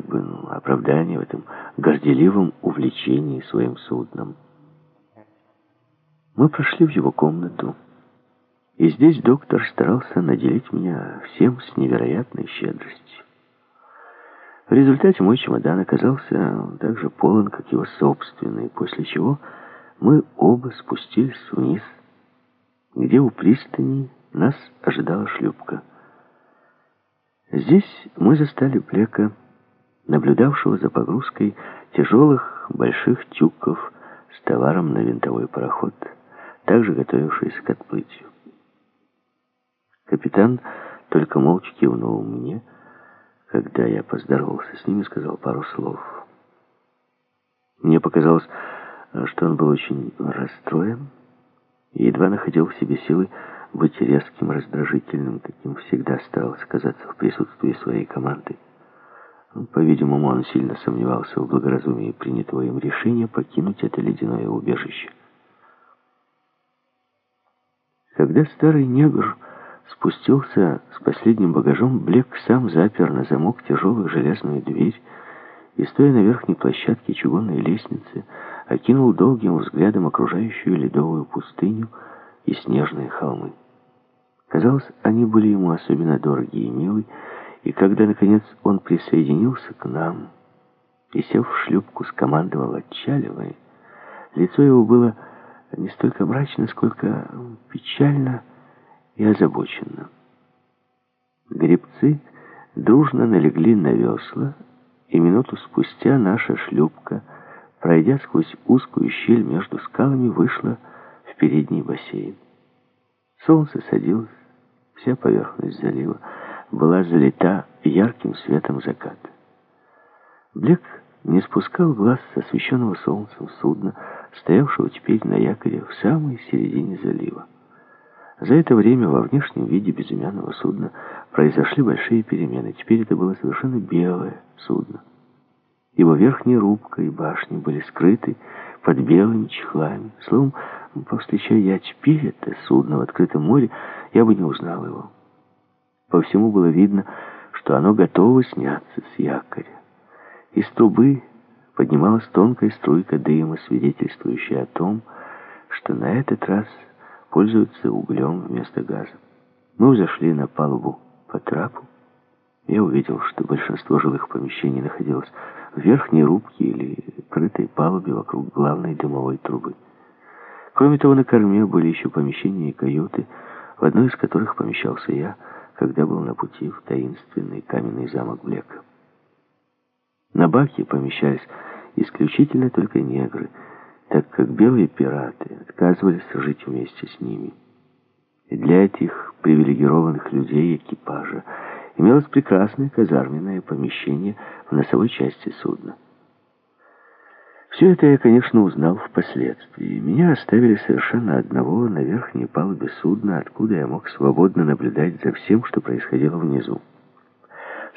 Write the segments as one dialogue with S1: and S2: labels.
S1: как бы ну, оправдание в этом горделивом увлечении своим судном. Мы прошли в его комнату, и здесь доктор старался наделить меня всем с невероятной щедростью. В результате мой чемодан оказался так же полон, как его собственный, после чего мы оба спустились вниз, где у пристани нас ожидала шлюпка. Здесь мы застали Блека, наблюдавшего за погрузкой тяжелых больших тюков с товаром на винтовой пароход, также готовившийся к отплытию. Капитан только молча кивнул мне, когда я поздоровался с ним и сказал пару слов. Мне показалось, что он был очень расстроен и едва находил в себе силы быть резким, раздражительным, каким всегда старался казаться в присутствии своей команды. По-видимому, он сильно сомневался в благоразумии принятого им решения покинуть это ледяное убежище. Когда старый негр спустился с последним багажом, Блек сам запер на замок тяжелую железную дверь и, стоя на верхней площадке чугунной лестницы, окинул долгим взглядом окружающую ледовую пустыню, и снежные холмы. Казалось, они были ему особенно дороги и милы, и когда, наконец, он присоединился к нам и, сев в шлюпку, скомандовал «Отчаливай», лицо его было не столько мрачно, сколько печально и озабоченно. Гребцы дружно налегли на весла, и минуту спустя наша шлюпка, пройдя сквозь узкую щель между скалами, вышла передний бассейн. Солнце садилось, вся поверхность залива была залита ярким светом заката. Блек не спускал глаз с освещенного солнцем судна, стоявшего теперь на якоре в самой середине залива. За это время во внешнем виде безымянного судна произошли большие перемены. Теперь это было совершенно белое судно. Его верхняя рубка и башни были скрыты под белыми чехлами. Словом, повстречая я теперь это судно в открытом море, я бы не узнал его. По всему было видно, что оно готово сняться с якоря. Из трубы поднималась тонкая струйка дыма, свидетельствующая о том, что на этот раз пользуются углем вместо газа. Мы взошли на палубу по трапу. Я увидел, что большинство жилых помещений находилось в верхней рубке или крытой палубе вокруг главной дымовой трубы. Кроме того, на корме были еще помещения и каюты, в одной из которых помещался я, когда был на пути в таинственный каменный замок Блека. На баке помещались исключительно только негры, так как белые пираты отказывались жить вместе с ними. И для этих привилегированных людей экипажа имелось прекрасное казарменное помещение в носовой части судна. Все это я, конечно, узнал впоследствии. Меня оставили совершенно одного на верхней палубе судна, откуда я мог свободно наблюдать за всем, что происходило внизу.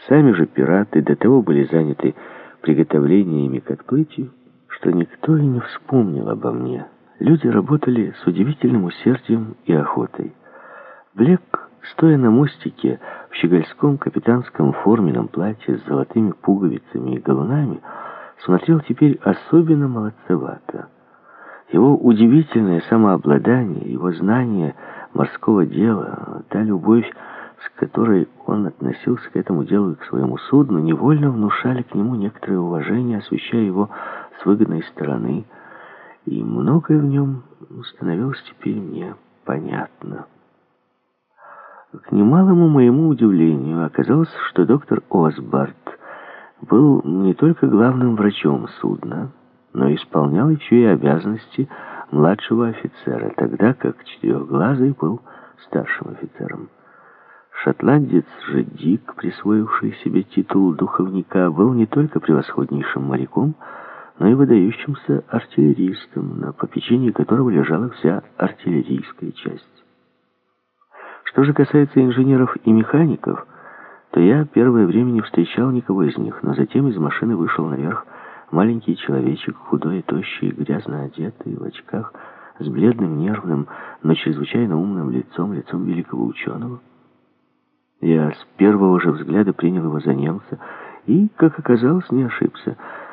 S1: Сами же пираты до того были заняты приготовлениями к отплытию, что никто и не вспомнил обо мне. Люди работали с удивительным усердием и охотой. Блек, стоя на мостике в щегольском капитанском форменном платье с золотыми пуговицами и галунами, смотрел теперь особенно молодцевато. Его удивительное самообладание, его знание морского дела, та любовь, с которой он относился к этому делу и к своему судну, невольно внушали к нему некоторое уважение, освещая его с выгодной стороны, и многое в нем становилось теперь мне понятно. К немалому моему удивлению оказалось, что доктор Осбарт был не только главным врачом судна, но исполнял еще и обязанности младшего офицера, тогда как Четырехглазый был старшим офицером. Шотландец же Дик, присвоивший себе титул духовника, был не только превосходнейшим моряком, но и выдающимся артиллеристом, на попечении которого лежала вся артиллерийская часть. Что же касается инженеров и механиков, то я первое время не встречал никого из них, но затем из машины вышел наверх маленький человечек, худой и тощий, грязно одетый, в очках, с бледным, нервным, но чрезвычайно умным лицом, лицом великого ученого. Я с первого же взгляда принял его за немца и, как оказалось, не ошибся.